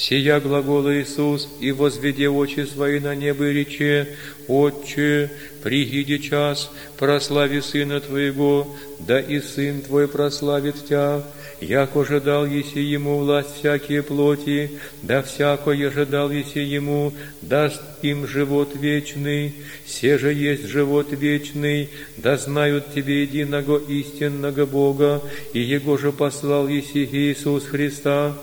Сия глагола Иисус, и возведе очи свои на небо и рече, Отче, пригиди час, прослави Сына Твоего, да и Сын Твой прославит Тя, яко же дал еси Ему власть всякие плоти, да всяко еже дал еси Ему, даст им живот вечный, се же есть живот вечный, да знают Тебе единого истинного Бога, и Его же послал еси Иисус Христа,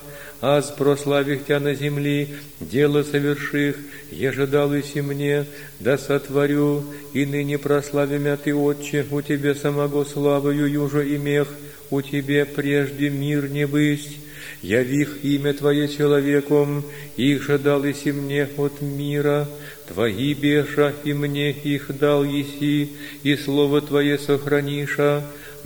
аз прославих Тя на земли, дело соверших, еже дал иси мне, да сотворю, и ныне прославимя Ты, Отче, у Тебе самого славою южо имех, у Тебе прежде мир не бысть, явих имя Твое человеком, их же дал иси мне от мира, Твои беша, и мне их дал еси, и слово Твое сохраниша,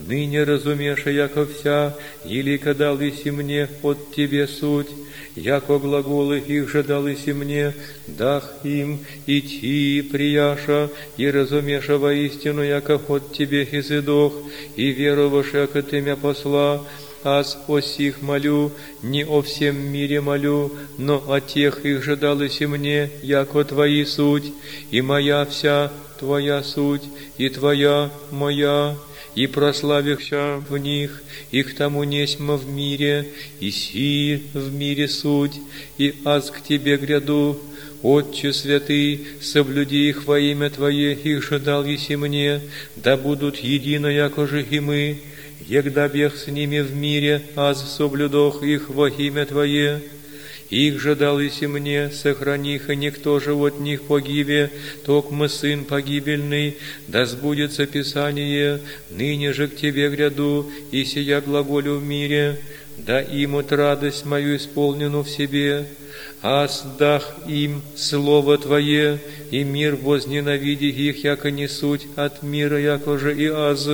ныне разумеша, яко вся, елика дал иси мне от Тебе суть, яко глаголы их же дал иси мне, дах им идти прияша, и разумеша воистину, яко от Тебе изыдох, и веровавши, яко Ты мя посла, аз о сих молю, не о всем мире молю, но о тех их же далось и мне, яко Твои суть, и моя вся Твоя суть, и Твоя моя, и прославихся в них, и к тому несьма в мире, и си в мире суть, и аз к Тебе гряду, Отче святый, соблюди их во имя Твое, их же дал еси мне, да будут едино, яко же и мы, егда бег с ними в мире, аз соблюдох их во имя Твое, их же дал иси мне, сохраних, и никто же от них погибе, мы сын погибельный, да сбудется Писание, ныне же к Тебе гряду, и сия глаголю в мире, да имут радость мою исполнену в себе, а сдах им Слово Твое, и мир возненавиди их, яко не суть от мира, яко же и аз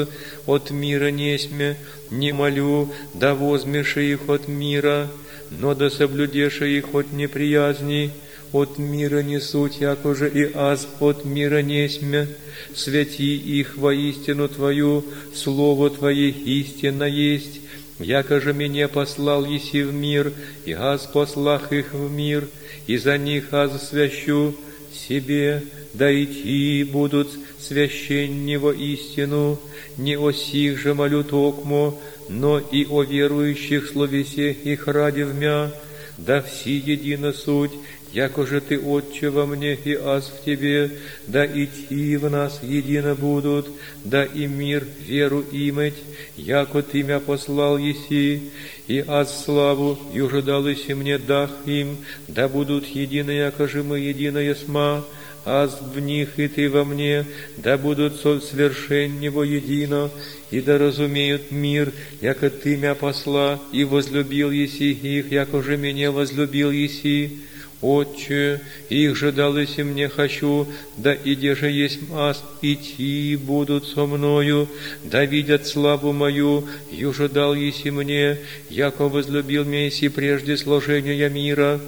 от мира несме, не молю, да возмеши их от мира, но да соблюдеша их от неприязни, от мира не суть, яко же и аз от мира несме, святи их воистину Твою, Слово Твое истинно есть, яко же меня послал еси в мир, и аз послах их в мир, и за них аз свящу себе, да идти будут священнего истину, не о сих же молю токмо, но и о верующих словесе их ради вмя, да все едино суть, яко же Ты, Отче, во мне и аз в Тебе, да идти в нас едино будут, да и мир веру имать, яко Ты мя послал еси, и аз славу, юже дал иси мне дах им, да будут едины, яко же мы единое сма, аз в них и ты во мне, да будут совершеннего едино, и да разумеют мир, яко ты мя посла, и возлюбил еси их, яко же меня возлюбил еси. Отче, их же дал если мне хочу, да иде же есть аз, идти будут со мною, да видят славу мою, юже дал еси мне, яко возлюбил меня еси прежде сложения мира.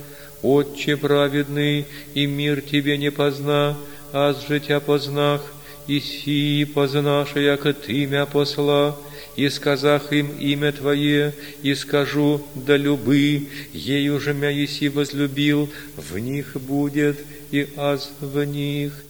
Отче праведный, и мир Тебе не позна, аз же Тя познах, и си познаша, яко Ты мя посла, и сказах им имя Твое, и скажу, да любы, ею же мя еси возлюбил, в них будет и аз в них.